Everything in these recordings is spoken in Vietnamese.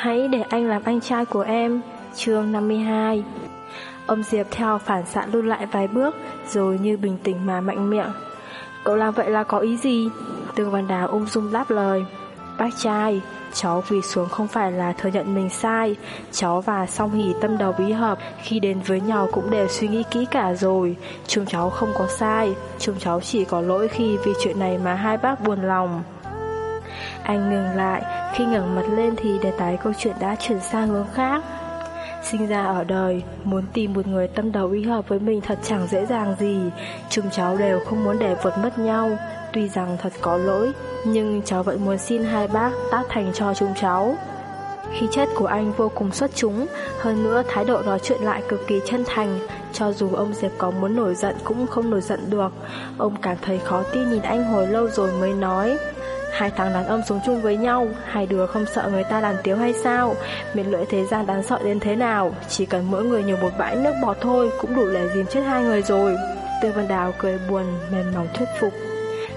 Hãy để anh làm anh trai của em. Chương 52 Ông Diệp theo phản xạ lùi lại vài bước, Rồi như bình tĩnh mà mạnh miệng. Cậu làm vậy là có ý gì? Tương Văn Đào ung dung đáp lời. Bác trai, Cháu vì xuống không phải là thừa nhận mình sai. Cháu và song hỷ tâm đầu bí hợp, Khi đến với nhau cũng đều suy nghĩ kỹ cả rồi. Chúng cháu không có sai, Chúng cháu chỉ có lỗi khi vì chuyện này mà hai bác buồn lòng. Anh ngừng lại Khi ngẩng mặt lên thì đề tài câu chuyện đã chuyển sang hướng khác Sinh ra ở đời, muốn tìm một người tâm đầu ý hợp với mình thật chẳng dễ dàng gì. Chúng cháu đều không muốn để vượt mất nhau. Tuy rằng thật có lỗi, nhưng cháu vẫn muốn xin hai bác tác thành cho chúng cháu. Khí chất của anh vô cùng xuất chúng, hơn nữa thái độ nói chuyện lại cực kỳ chân thành, cho dù ông Diệp có muốn nổi giận cũng không nổi giận được. Ông cảm thấy khó tin nhìn anh hồi lâu rồi mới nói. Hai thằng đàn ông sống chung với nhau, Hai đứa không sợ người ta đàn tiếu hay sao? Miệt lưỡi thế gian đáng sợ đến thế nào? Chỉ cần mỗi người nhiều một bãi nước bọt thôi, Cũng đủ để dìm chết hai người rồi. Tư Văn Đào cười buồn, mềm mỏng thuyết phục.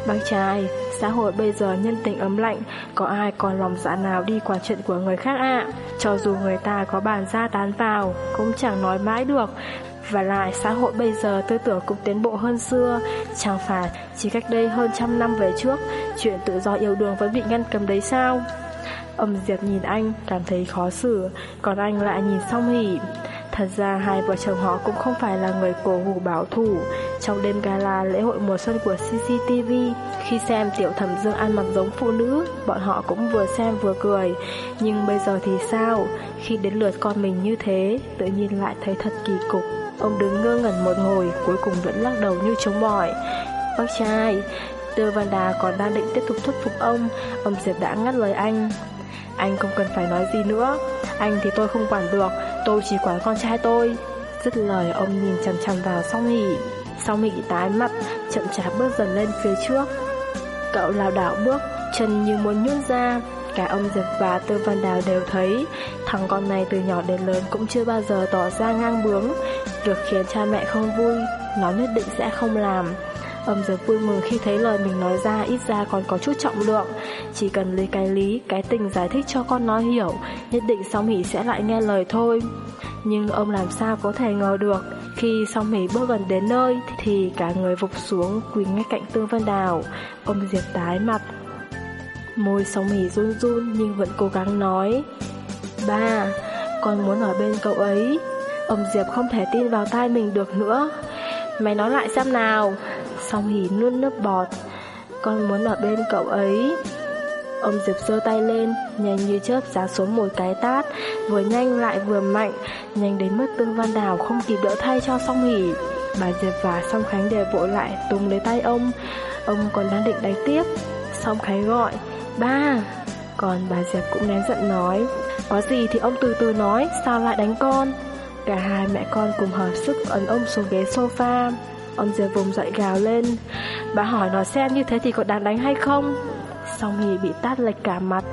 Bác trai, Xã hội bây giờ nhân tình ấm lạnh, Có ai còn lòng dạ nào đi quản chuyện của người khác ạ? Cho dù người ta có bàn ra tán vào, Cũng chẳng nói mãi được. Và lại, xã hội bây giờ tư tưởng cũng tiến bộ hơn xưa. Chẳng phải chỉ cách đây hơn trăm năm về trước Chuyện tự do yêu đương vẫn bị ngăn cầm đấy sao? Ông Diệp nhìn anh, cảm thấy khó xử, Còn anh lại nhìn song hỉ. Thật ra hai vợ chồng họ cũng không phải là người cổ hủ bảo thủ. Trong đêm gala lễ hội mùa xuân của CCTV Khi xem tiểu thẩm dương ăn mặc giống phụ nữ, Bọn họ cũng vừa xem vừa cười. Nhưng bây giờ thì sao? Khi đến lượt con mình như thế, Tự nhiên lại thấy thật kỳ cục. Ông đứng ngơ ngẩn một hồi, Cuối cùng vẫn lắc đầu như chống bỏi. Bác trai Tư Văn Đà còn đang định tiếp tục thuyết phục ông. Ông Diệp đã ngắt lời anh. Anh không cần phải nói gì nữa. Anh thì tôi không quản được. Tôi chỉ quản con trai tôi. Dứt lời, ông nhìn chằm chằm vào song hỷ. Song hỷ tái mặt, Chậm chạp bước dần lên phía trước. Cậu lảo đảo bước Chân như muốn nhún ra. Cả ông Diệp và Tư Văn Đào đều thấy Thằng con này từ nhỏ đến lớn cũng chưa bao giờ tỏ ra ngang bướng. Việc khiến cha mẹ không vui, Nó nhất định sẽ không làm. Ông dược vui mừng khi thấy lời mình nói ra ít ra còn có chút trọng lượng. Chỉ cần lấy cái lý, cái tình giải thích cho con nó hiểu Nhất định song hỷ sẽ lại nghe lời thôi. Nhưng ông làm sao có thể ngờ được Khi song hỷ bước gần đến nơi Thì cả người vụt xuống quỳ ngay cạnh Tương Vân Đào. Ông Diệp tái mặt. Môi song hỷ run run nhưng vẫn cố gắng nói Ba, con muốn ở bên cậu ấy. Ông Diệp không thể tin vào tai mình được nữa. Mày nói lại xem nào. Song hỉ nuốt nước bọt. Con muốn ở bên cậu ấy. Ông Diệp giơ tay lên, Nhanh như chớp giá xuống một cái tát, Vừa nhanh lại vừa mạnh, Nhanh đến mức Tương Văn Đào không kịp đỡ thay cho Song hỉ Bà Diệp và Song Khánh đều vội lại tùng lấy tay ông. Ông còn đang định đánh tiếp. Song Khánh gọi, Ba! Còn bà Diệp cũng nén giận nói, Có gì thì ông từ từ nói, Sao lại đánh con? Cả hai mẹ con cùng hợp sức ấn ông xuống ghế sofa. Ông Diệp vùng dậy gào lên. Bà hỏi nó xem như thế thì có đáng đánh hay không? Song hì bị tát lệch cả mặt,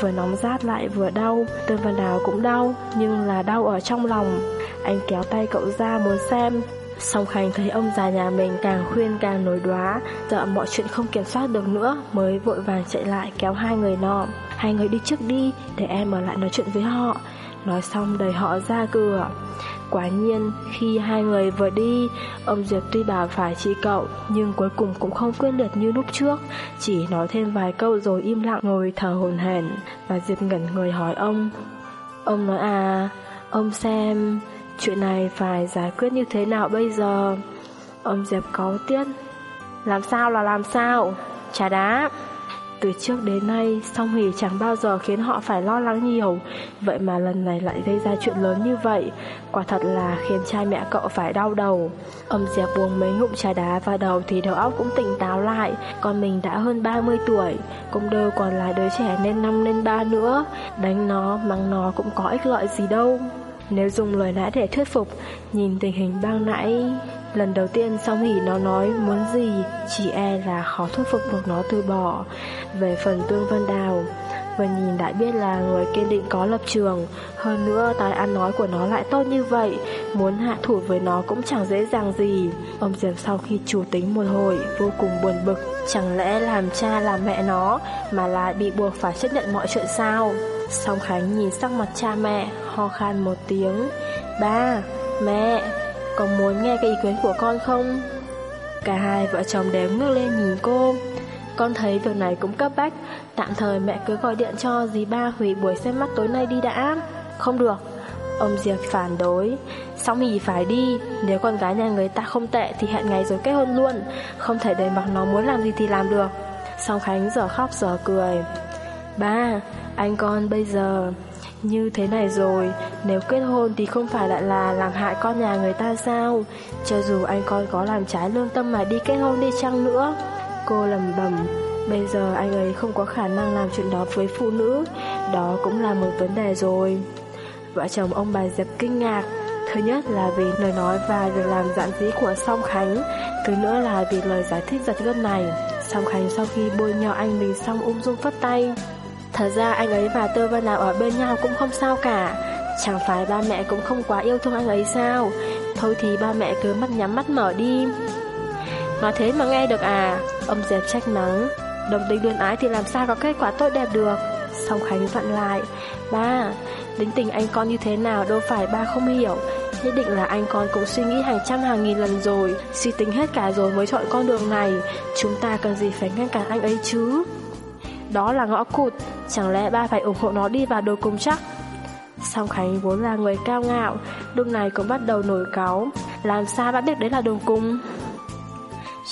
Vừa nóng rát lại vừa đau. Tương Văn Đào cũng đau, Nhưng là đau ở trong lòng. Anh kéo tay cậu ra muốn xem. Song Khánh thấy ông già nhà mình càng khuyên càng nổi đoá Sợ mọi chuyện không kiểm soát được nữa, Mới vội vàng chạy lại kéo hai người nọ. Hai người đi trước đi, Để em ở lại nói chuyện với họ. Nói xong đẩy họ ra cửa. Quả nhiên, khi hai người vừa đi, ông Diệp tuy bảo phải chỉ cậu, nhưng cuối cùng cũng không quyết liệt như lúc trước, chỉ nói thêm vài câu rồi im lặng ngồi thở hồn hển và Diệp ngẩn người hỏi ông. Ông nói à, ông xem, chuyện này phải giải quyết như thế nào bây giờ? Ông Diệp có tiết. Làm sao là làm sao? Trà đá. Từ trước đến nay, song hỷ chẳng bao giờ khiến họ phải lo lắng nhiều, vậy mà lần này lại gây ra chuyện lớn như vậy, quả thật là khiến cha mẹ cậu phải đau đầu. Ông dẹp buông mấy ngụm trà đá vào đầu thì đầu óc cũng tỉnh táo lại, còn mình đã hơn 30 tuổi, cũng đâu còn là đứa trẻ nên năm lên ba nữa, đánh nó, mắng nó cũng có ích lợi gì đâu. Nếu dùng lời lẽ để thuyết phục, nhìn tình hình bang nãy... Lần đầu tiên song hỉ nó nói muốn gì, chỉ e là khó thuyết phục được nó từ bỏ. Về phần Tương Vân Đào, Vừa nhìn đã biết là người kiên định có lập trường. Hơn nữa tài ăn nói của nó lại tốt như vậy. Muốn hạ thủ với nó cũng chẳng dễ dàng gì. Ông Diệp sau khi chủ tính một hồi Vô cùng buồn bực. Chẳng lẽ làm cha làm mẹ nó Mà lại bị buộc phải chấp nhận mọi chuyện sao? Song Khánh nhìn sắc mặt cha mẹ Ho khan một tiếng. Ba, mẹ Có muốn nghe cái ý kiến của con không? Cả hai vợ chồng đều ngước lên nhìn cô. Con thấy việc này cũng cấp bách. Tạm thời mẹ cứ gọi điện cho dì ba hủy buổi xem mắt tối nay đi đã. Không được. Ông Diệp phản đối. Sao mì phải đi. Nếu con gái nhà người ta không tệ Thì hẹn ngày rồi kết hôn luôn. Không thể để mặc nó muốn làm gì thì làm được. Song Khánh giờ khóc giờ cười. Ba, anh con bây giờ như thế này rồi, nếu kết hôn thì không phải lại là làm hại con nhà người ta sao? Cho dù anh con có làm trái lương tâm mà đi kết hôn đi chăng nữa. Cô lầm bầm. Bây giờ anh ấy không có khả năng làm chuyện đó với phụ nữ, đó cũng là một vấn đề rồi. Vợ chồng ông bà Diệp kinh ngạc, thứ nhất là vì lời nói và việc làm giản dĩ của Song Khánh, thứ nữa là vì lời giải thích giật gân này. Song Khánh sau khi bôi nhọ anh mình xong ung dung phất tay, Thật ra anh ấy và tơ Vân Đào ở bên nhau cũng không sao cả. Chẳng phải ba mẹ cũng không quá yêu thương anh ấy sao? Thôi thì ba mẹ cứ mắt nhắm mắt mở đi. Nói thế mà nghe được à? Ông Diệp trách mắng Đồng tính luyến ái thì làm sao có kết quả tốt đẹp được. Song Khánh vặn lại Ba, tính tình anh con như thế nào đâu phải ba không hiểu. Nhất định là anh con cũng suy nghĩ hàng trăm hàng nghìn lần rồi Suy tính hết cả rồi mới chọn con đường này. Chúng ta cần gì phải ngăn cản anh ấy chứ? Đó là ngõ cụt, chẳng lẽ ba phải ủng hộ nó đi vào đồ cùng chắc? Song Khánh vốn là người cao ngạo, lúc này cũng bắt đầu nổi cáu, làm sao bạn biết đấy là đường cung?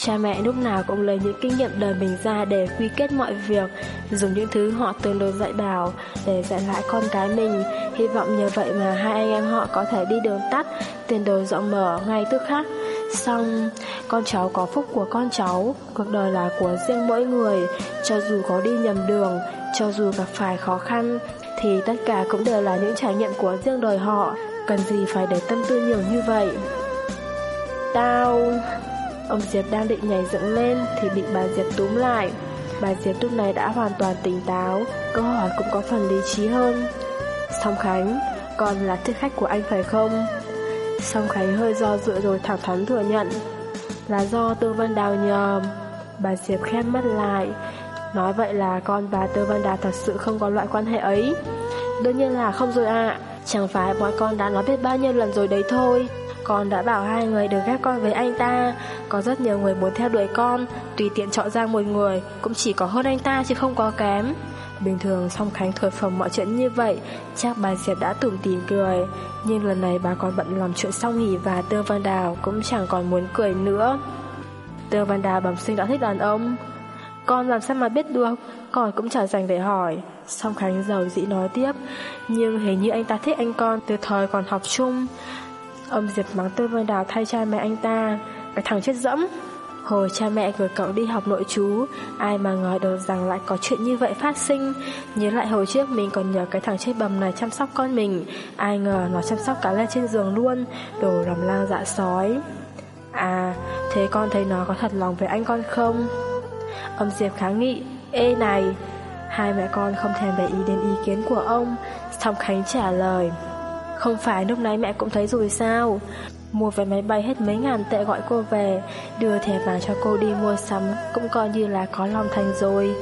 Cha mẹ lúc nào cũng lấy những kinh nghiệm đời mình ra để quy kết mọi việc, dùng những thứ họ từng được dạy bảo để dạy lại con cái mình, hy vọng nhờ vậy mà hai anh em họ có thể đi đường tắt, tiền đồ rộng mở ngay tức khắc. Xong, con cháu có phúc của con cháu, cuộc đời là của riêng mỗi người, cho dù có đi nhầm đường, cho dù gặp phải khó khăn, thì tất cả cũng đều là những trải nghiệm của riêng đời họ, cần gì phải để tâm tư nhiều như vậy. Tao... Ông Diệp đang định nhảy dựng lên thì bị bà Diệp túm lại. Bà Diệp lúc này đã hoàn toàn tỉnh táo, câu hỏi cũng có phần lý trí hơn. Song Khánh, con là thích khách của anh phải không? Song Khánh hơi do dự rồi thẳng thắn thừa nhận Là do Tư Văn Đào nhờ Bà Diệp khép mắt lại Nói vậy là con và Tư Văn Đào thật sự không có loại quan hệ ấy Đương nhiên là không rồi ạ Chẳng phải bọn con đã nói biết bao nhiêu lần rồi đấy thôi con đã bảo hai người được ghép con với anh ta. Có rất nhiều người muốn theo đuổi con, Tùy tiện chọn ra một người, Cũng chỉ có hơn anh ta chứ không có kém. Bình thường song Khánh thổi phồng mọi chuyện như vậy, Chắc bà Diệp đã tủm tỉm cười. Nhưng lần này bà còn bận làm chuyện song hỉ Và Tương Văn Đào cũng chẳng còn muốn cười nữa. Tương Văn Đào bẩm sinh đã thích đàn ông. Con làm sao mà biết được? Con cũng chẳng dành để hỏi. Song Khánh giàu dĩ nói tiếp. Nhưng hình như anh ta thích anh con từ thời còn học chung. Ông Diệp mắng Tư Vân Đào thay cha mẹ anh ta. Cái thằng chết dẫm. Hồi cha mẹ gửi cậu đi học nội chú, Ai mà ngờ được rằng lại có chuyện như vậy phát sinh. Nhớ lại hồi trước mình còn nhờ cái thằng chết bầm này chăm sóc con mình, Ai ngờ nó chăm sóc cả lên trên giường luôn, Đồ làm lang dạ sói. À thế con thấy nó có thật lòng với anh con không? Ông Diệp kháng nghị, Ê này, Hai mẹ con không thèm để ý đến ý kiến của ông. Song Khánh trả lời không phải, lúc nãy mẹ cũng thấy rồi sao? Mua vé máy bay hết mấy ngàn tệ gọi cô về. Đưa thẻ vàng cho cô đi mua sắm Cũng coi như là có lòng thành rồi.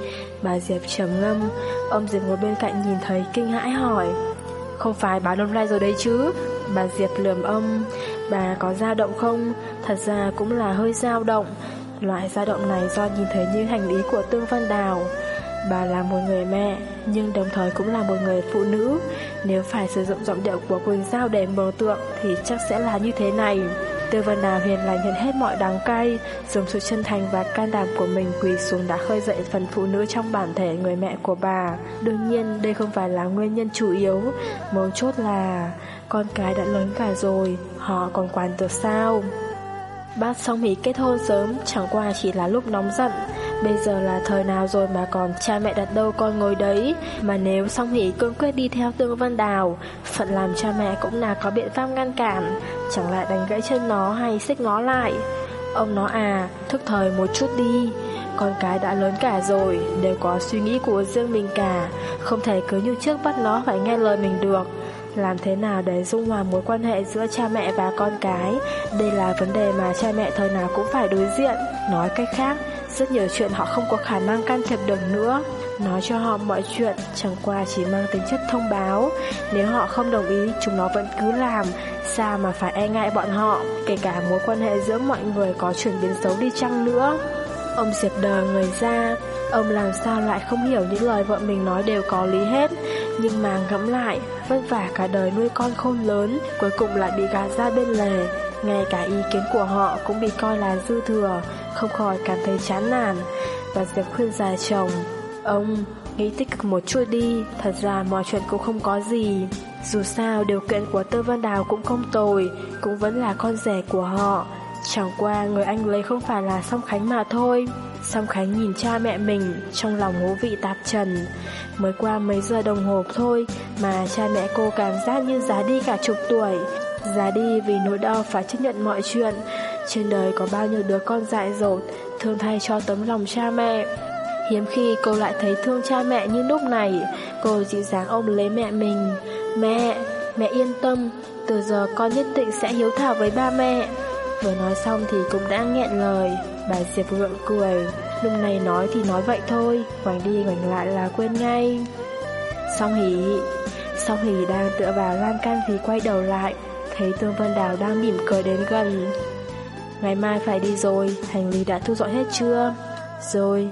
Bà Diệp trầm ngâm. Ông Diệp ngồi bên cạnh nhìn thấy kinh hãi hỏi. Không phải bà đông lai rồi đấy chứ? Bà Diệp lườm ông. Bà có dao động không? Thật ra cũng là hơi dao động. Loại dao động này do nhìn thấy như hành lý của Tương Văn Đào. Bà là một người mẹ, nhưng đồng thời cũng là một người phụ nữ. Nếu phải sử dụng giọng điệu của Quỳnh Giao để mờ tượng thì chắc sẽ là như thế này. Tư Vân Đào hiền lành nhận hết mọi đắng cay, dùng sự chân thành và can đảm của mình quỳ xuống đã khơi dậy phần phụ nữ trong bản thể người mẹ của bà. Đương nhiên đây không phải là nguyên nhân chủ yếu, mấu chốt là con cái đã lớn cả rồi, họ còn quản được sao? Bác xong hỉ kết hôn sớm, chẳng qua chỉ là lúc nóng giận. Bây giờ là thời nào rồi mà còn cha mẹ đặt đâu con ngồi đấy? Mà nếu song hỷ cương quyết đi theo Tương Văn Đào Phận làm cha mẹ cũng là có biện pháp ngăn cản Chẳng lại đánh gãy chân nó hay xích nó lại? Ông nó à, thức thời một chút đi Con cái đã lớn cả rồi Đều có suy nghĩ của riêng mình cả Không thể cứ như trước bắt nó phải nghe lời mình được. Làm thế nào để dung hòa mối quan hệ giữa cha mẹ và con cái? Đây là vấn đề mà cha mẹ thời nào cũng phải đối diện. Nói cách khác, rất nhiều chuyện họ không có khả năng can thiệp được nữa. Nói cho họ mọi chuyện, chẳng qua chỉ mang tính chất thông báo. Nếu họ không đồng ý, chúng nó vẫn cứ làm. Sao mà phải e ngại bọn họ, Kể cả mối quan hệ giữa mọi người có chuyển biến xấu đi chăng nữa? Ông Diệp đờ người ra. Ông làm sao lại không hiểu những lời vợ mình nói đều có lý hết. Nhưng mà ngẫm lại, Vất vả cả đời nuôi con khôn lớn, Cuối cùng lại bị gạt ra bên lề. Ngay cả ý kiến của họ cũng bị coi là dư thừa, Không khỏi cảm thấy chán nản. Và Diệp khuyên già chồng, Ông, nghĩ tích cực một chút đi, Thật ra mọi chuyện cũng không có gì. Dù sao, điều kiện của Tư Văn Đào cũng không tồi, Cũng vẫn là con rể của họ. Chẳng qua người anh lấy không phải là Song Khánh mà thôi. Song Khánh nhìn cha mẹ mình, Trong lòng hố vị tạp trần. Mới qua mấy giờ đồng hồ thôi Mà cha mẹ cô cảm giác như giá đi cả chục tuổi. Giá đi vì nỗi đau phải chấp nhận mọi chuyện. Trên đời có bao nhiêu đứa con dại dột Thương thay cho tấm lòng cha mẹ. Hiếm khi cô lại thấy thương cha mẹ như lúc này. Cô dịu dàng ôm lấy mẹ mình. Mẹ, mẹ yên tâm Từ giờ con nhất định sẽ hiếu thảo với ba mẹ. Vừa nói xong thì cũng đã nghẹn lời. Bà Diệp gượng cười. Lúc này nói thì nói vậy thôi Ngoảnh đi ngoảnh lại là quên ngay. Song hỉ Song hỉ đang tựa vào lan can thì quay đầu lại. Thấy Tương Vân Đào đang mỉm cười đến gần. Ngày mai phải đi rồi, Hành lý đã thu dọn hết chưa? Rồi,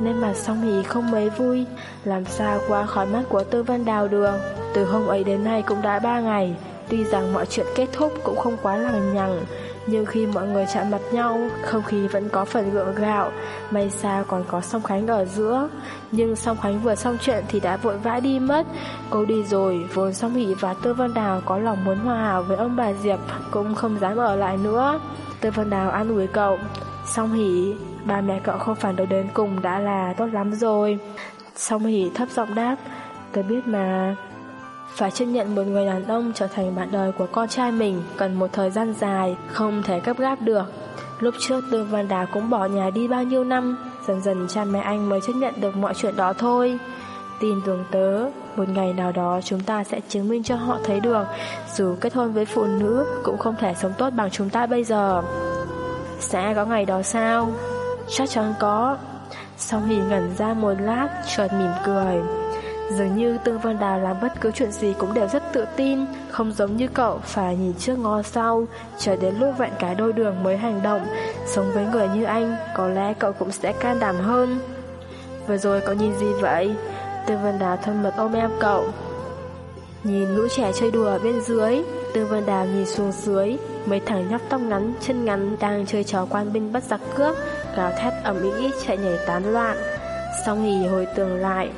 Nên mà song hỉ không mấy vui, Làm sao qua khỏi mắt của Tương Vân Đào được? Từ hôm ấy đến nay cũng đã ba ngày, Tuy rằng mọi chuyện kết thúc cũng không quá lằng nhằng nhưng khi mọi người chạm mặt nhau, không khí vẫn có phần gượng gạo, may sao còn có Song Khánh ở giữa. Nhưng Song Khánh vừa xong chuyện thì đã vội vã đi mất. Cô đi rồi, vốn Song Hỷ và Tư Văn Đào có lòng muốn hòa hảo với ông bà Diệp cũng không dám ở lại nữa. Tư Văn Đào an ủi cậu, Song Hỷ, ba mẹ cậu không phản đối đến cùng đã là tốt lắm rồi. Song Hỷ thấp giọng đáp, tôi biết mà, phải chấp nhận một người đàn ông trở thành bạn đời của con trai mình cần một thời gian dài, không thể gấp gáp được. Lúc trước Tương Văn Đào cũng bỏ nhà đi bao nhiêu năm, dần dần cha mẹ anh mới chấp nhận được mọi chuyện đó thôi. Tin tưởng tớ, một ngày nào đó chúng ta sẽ chứng minh cho họ thấy được, dù kết hôn với phụ nữ cũng không thể sống tốt bằng chúng ta bây giờ. Sẽ có ngày đó sao? Chắc chắn có. Song Hì ngẩn ra một lát, chợt mỉm cười. Dường như Tương Văn Đào làm bất cứ chuyện gì cũng đều rất tự tin, không giống như cậu phải nhìn trước ngó sau, chờ đến lúc vạn cái đôi đường mới hành động. Sống với người như anh, có lẽ cậu cũng sẽ can đảm hơn. Vừa rồi cậu nhìn gì vậy? Tương Văn Đào thân mật ôm em cậu. Nhìn lũ trẻ chơi đùa bên dưới, Tương Văn Đào nhìn xuống dưới, mấy thằng nhóc tóc ngắn, chân ngắn đang chơi trò quan binh bắt giặc cướp, gào thét ầm ĩ chạy nhảy tán loạn. Xong nghỉ hồi tưởng lại,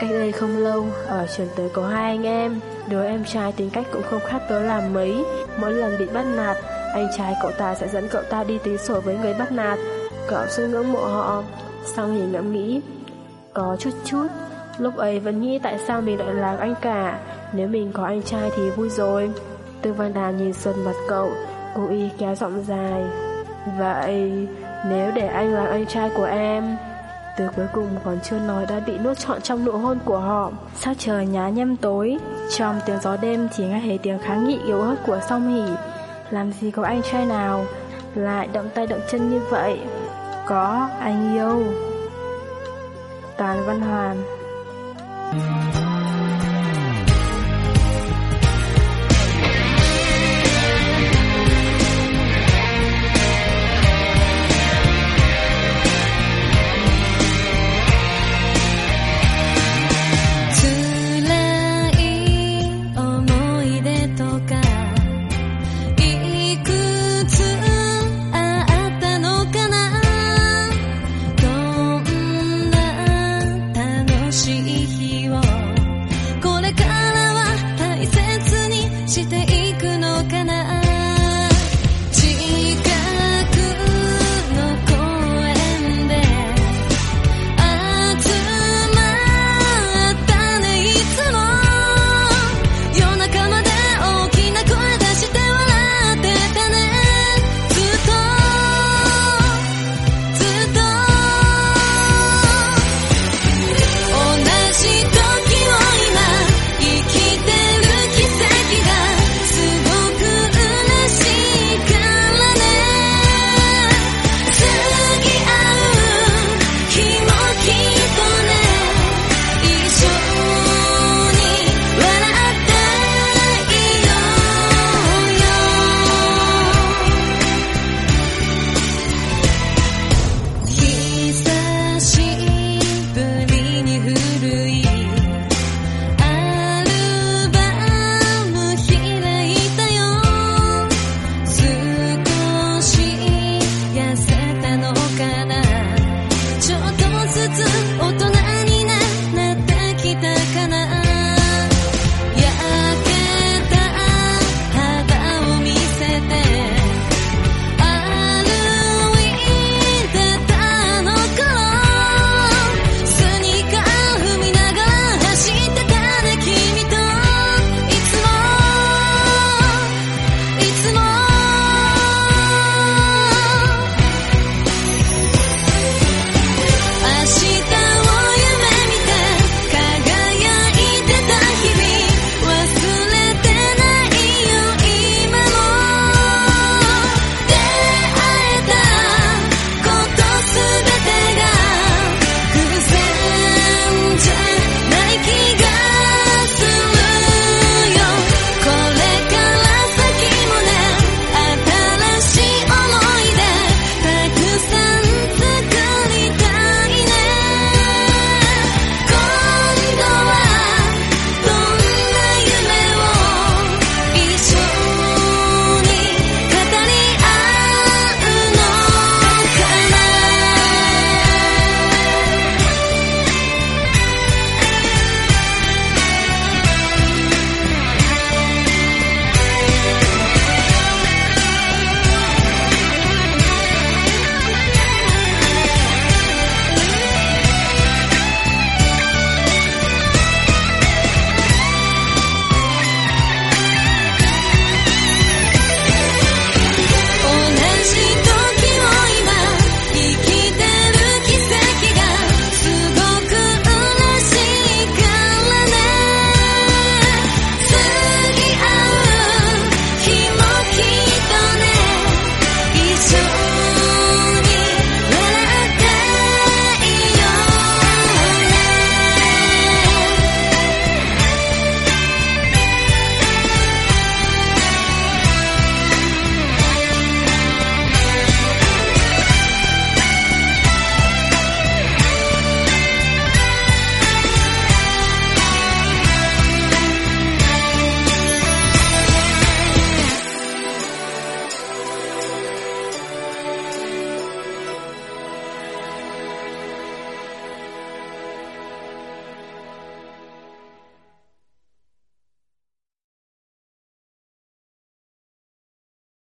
Cách đây không lâu, ở trường tới có hai anh em, đứa em trai tính cách cũng không khác tớ làm mấy. Mỗi lần bị bắt nạt, anh trai cậu ta sẽ dẫn cậu ta đi tính sổ với người bắt nạt. Cậu rất ngưỡng mộ họ, xong thì ngẫm nghĩ. Có chút chút, lúc ấy vẫn nghĩ tại sao mình lại là anh cả, nếu mình có anh trai thì vui rồi. Tư Văn Đàm nhìn sơn mặt cậu, cố ý kéo giọng dài. Vậy, nếu để anh làm anh trai của em... Từ cuối cùng còn chưa nói đã bị nuốt trọn trong nụ hôn của họ. Sao trời nhá nhem tối, trong tiếng gió đêm chỉ nghe thấy tiếng kháng nghị yếu ớt của song hỉ. Làm gì có anh trai nào lại động tay động chân như vậy? Có, anh yêu. Toàn Văn Hoàn